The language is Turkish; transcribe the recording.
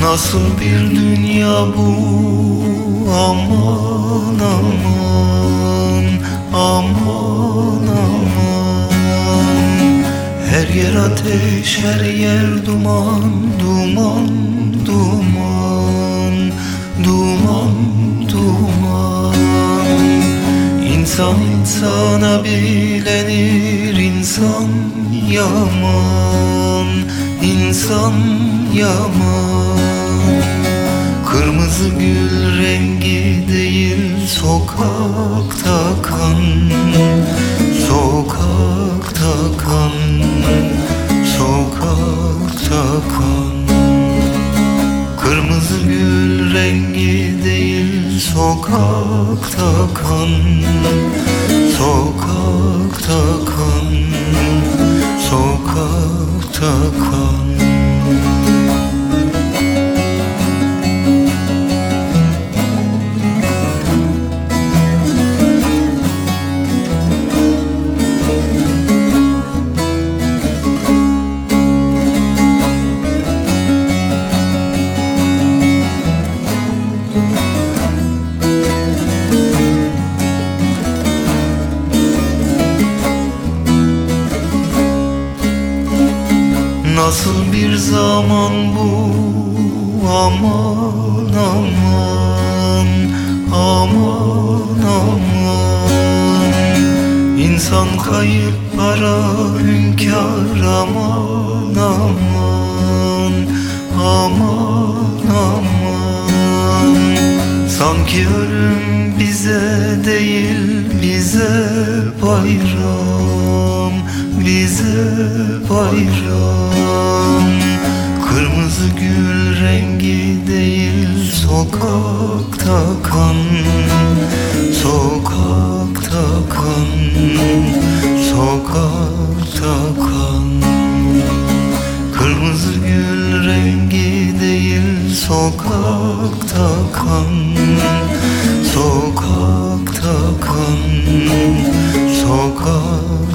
Nasıl bir dünya bu? Aman aman aman aman. Her yer ateş her yer duman duman duman duman duman. İnsan insana bilenir insan yaman insan yaman. Kırmızı gül rengi değil sokakta kan. Sokakta kan Sokakta kan. Kırmızı gül rengi değil sokakta kan. Sokakta kan Nasıl bir zaman bu? Aman aman aman aman. İnsan kayıp para hünkâr aman aman aman aman. Sanki ölüm bize değil bize bayram bize bayram Kırmızı gül rengi değil Sokakta kan. Sokakta kan Sokakta kan. Kırmızı gül rengi değil Sokakta kan. Sokakta kan Sokakta kan